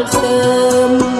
bertemu